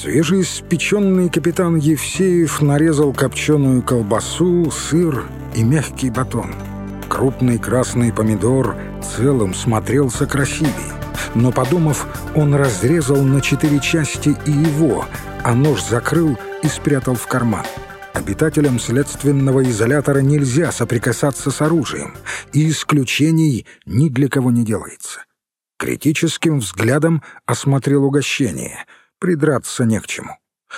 Свежеиспеченный капитан Евсеев нарезал копченую колбасу, сыр и мягкий батон. Крупный красный помидор целым смотрелся красивее. Но, подумав, он разрезал на четыре части и его, а нож закрыл и спрятал в карман. Обитателям следственного изолятора нельзя соприкасаться с оружием, и исключений ни для кого не делается. Критическим взглядом осмотрел угощение. Придраться не к чему.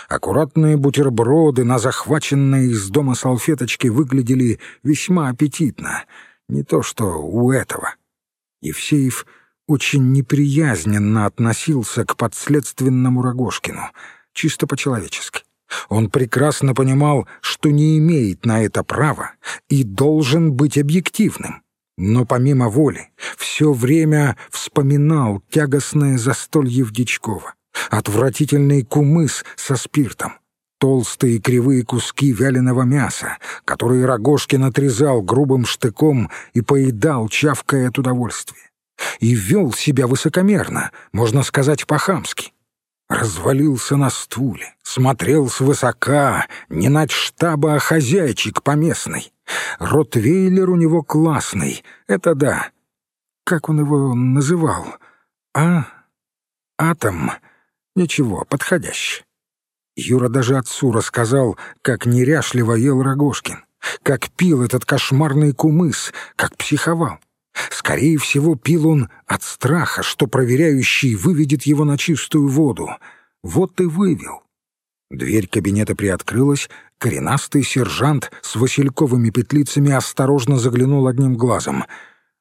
Аккуратные бутерброды на захваченной из дома салфеточке выглядели весьма аппетитно. Не то что у этого. Евсеев очень неприязненно относился к подследственному Рогожкину, чисто по-человечески. Он прекрасно понимал, что не имеет на это права и должен быть объективным. Но помимо воли все время вспоминал тягостное застолье в Дичково, отвратительный кумыс со спиртом, толстые кривые куски вяленого мяса, которые Рогожкин отрезал грубым штыком и поедал, чавкая от удовольствия. И вел себя высокомерно, можно сказать, по-хамски. Развалился на стуле, смотрел свысока, не над штаба, а хозяйчик поместный. Ротвейлер у него классный, это да. Как он его называл? А? Атом? Ничего, подходящий. Юра даже отцу рассказал, как неряшливо ел Рогожкин, как пил этот кошмарный кумыс, как психовал. Скорее всего, пил он от страха, что проверяющий выведет его на чистую воду. Вот и вывел. Дверь кабинета приоткрылась, коренастый сержант с васильковыми петлицами осторожно заглянул одним глазом.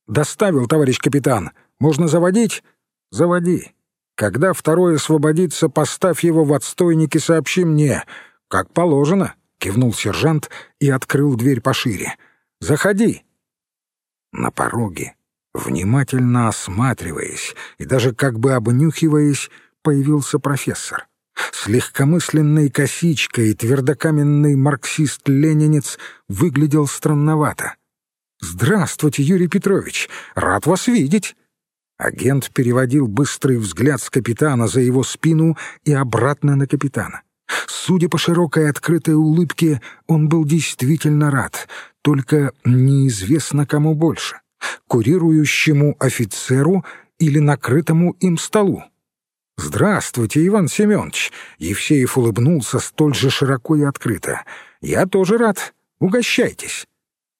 «Доставил, товарищ капитан. Можно заводить?» «Заводи. Когда второй освободится, поставь его в отстойник и сообщи мне. Как положено», — кивнул сержант и открыл дверь пошире. «Заходи». На пороге, внимательно осматриваясь и даже как бы обнюхиваясь, появился профессор. С легкомысленной косичкой твердокаменный марксист-ленинец выглядел странновато. «Здравствуйте, Юрий Петрович! Рад вас видеть!» Агент переводил быстрый взгляд с капитана за его спину и обратно на капитана. Судя по широкой открытой улыбке, он был действительно рад, только неизвестно кому больше — курирующему офицеру или накрытому им столу. «Здравствуйте, Иван Семенович!» Евсеев улыбнулся столь же широко и открыто. «Я тоже рад. Угощайтесь!»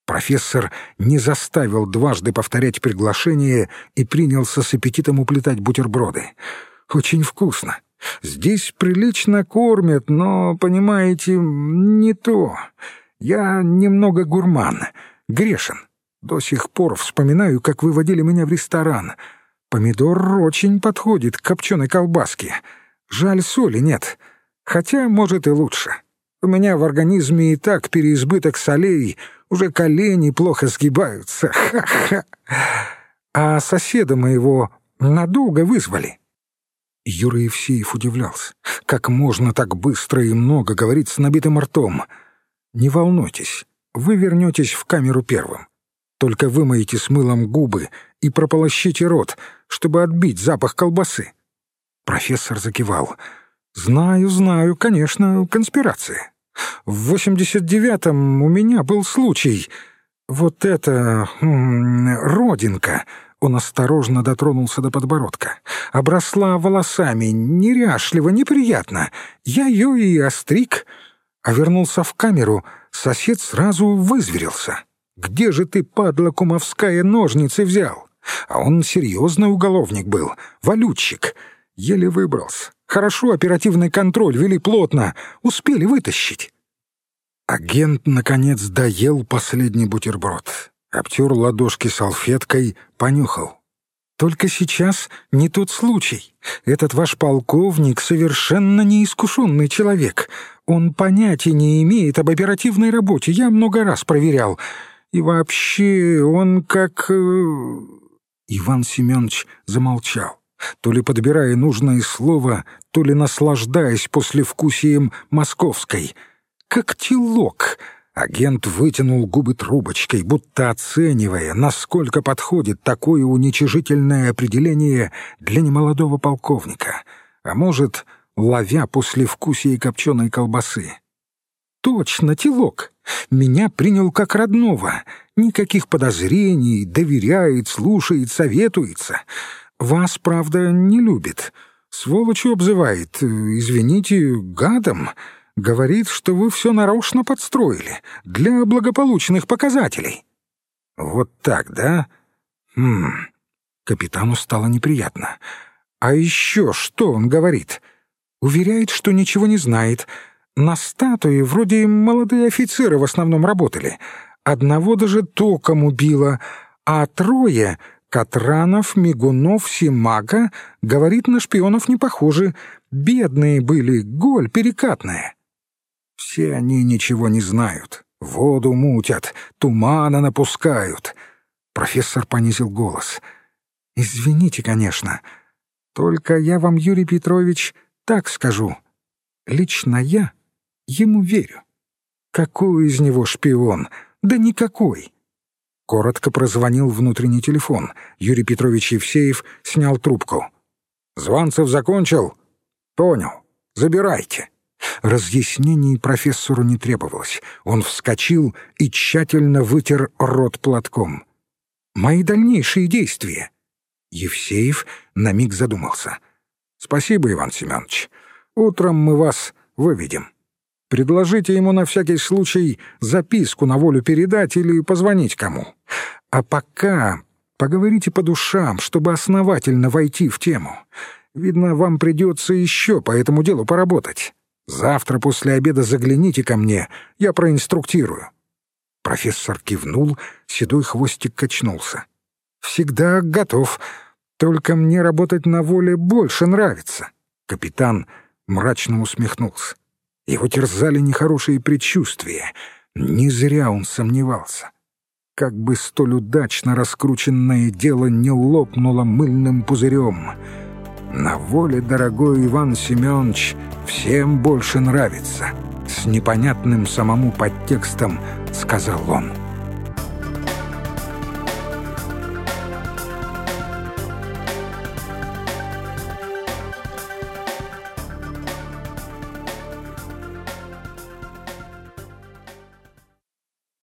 Профессор не заставил дважды повторять приглашение и принялся с аппетитом уплетать бутерброды. «Очень вкусно. Здесь прилично кормят, но, понимаете, не то. Я немного гурман, грешен. До сих пор вспоминаю, как вы водили меня в ресторан. Помидор очень подходит к копченой колбаске. Жаль, соли нет. Хотя, может, и лучше. У меня в организме и так переизбыток солей, уже колени плохо сгибаются. Ха-ха. А соседа моего надолго вызвали. Юра Евсеев удивлялся. Как можно так быстро и много говорить с набитым ртом? Не волнуйтесь, вы вернетесь в камеру первым. Только вымоете с мылом губы и прополощите рот, чтобы отбить запах колбасы. Профессор закивал. «Знаю, знаю, конечно, конспирация. В 89-м у меня был случай. Вот это... родинка...» Он осторожно дотронулся до подбородка. Обросла волосами, неряшливо, неприятно. Я ее и остриг а вернулся в камеру, сосед сразу вызверился. «Где же ты, падла кумовская, ножницы взял?» А он серьезный уголовник был, валютчик. Еле выбрался. Хорошо оперативный контроль вели плотно, успели вытащить. Агент, наконец, доел последний бутерброд. Обтер ладошки салфеткой, понюхал. Только сейчас не тот случай. Этот ваш полковник совершенно неискушенный человек. Он понятия не имеет об оперативной работе. Я много раз проверял. И вообще он как...» э, Иван Семенович замолчал, то ли подбирая нужное слово, то ли наслаждаясь послевкусием московской. «Как телок!» Агент вытянул губы трубочкой, будто оценивая, насколько подходит такое уничижительное определение для немолодого полковника. А может, ловя после вкусия копченой колбасы. «Точно, телок! Меня принял как родного. Никаких подозрений, доверяет, слушает, советуется. Вас, правда, не любит. Сволочью обзывает, извините, гадом. Говорит, что вы все нарочно подстроили, для благополучных показателей». «Вот так, да? Хм...» Капитану стало неприятно. «А еще что он говорит?» «Уверяет, что ничего не знает. На статуе вроде молодые офицеры в основном работали. Одного даже током убило, а трое — Катранов, Мигунов, Симака — говорит, на шпионов не похожи. Бедные были, голь перекатная». «Все они ничего не знают. Воду мутят, тумана напускают». Профессор понизил голос. «Извините, конечно. Только я вам, Юрий Петрович, так скажу. Лично я ему верю. Какой из него шпион? Да никакой. Коротко прозвонил внутренний телефон. Юрий Петрович Евсеев снял трубку. «Званцев закончил?» «Понял. Забирайте». Разъяснений профессору не требовалось. Он вскочил и тщательно вытер рот платком. «Мои дальнейшие действия». Евсеев на миг задумался. «Спасибо, Иван Семенович. Утром мы вас выведем». Предложите ему на всякий случай записку на волю передать или позвонить кому. А пока поговорите по душам, чтобы основательно войти в тему. Видно, вам придется еще по этому делу поработать. Завтра после обеда загляните ко мне, я проинструктирую». Профессор кивнул, седой хвостик качнулся. «Всегда готов. Только мне работать на воле больше нравится». Капитан мрачно усмехнулся. Его терзали нехорошие предчувствия. Не зря он сомневался. Как бы столь удачно раскрученное дело не лопнуло мыльным пузырем. На воле, дорогой Иван Семенович, всем больше нравится. С непонятным самому подтекстом сказал он.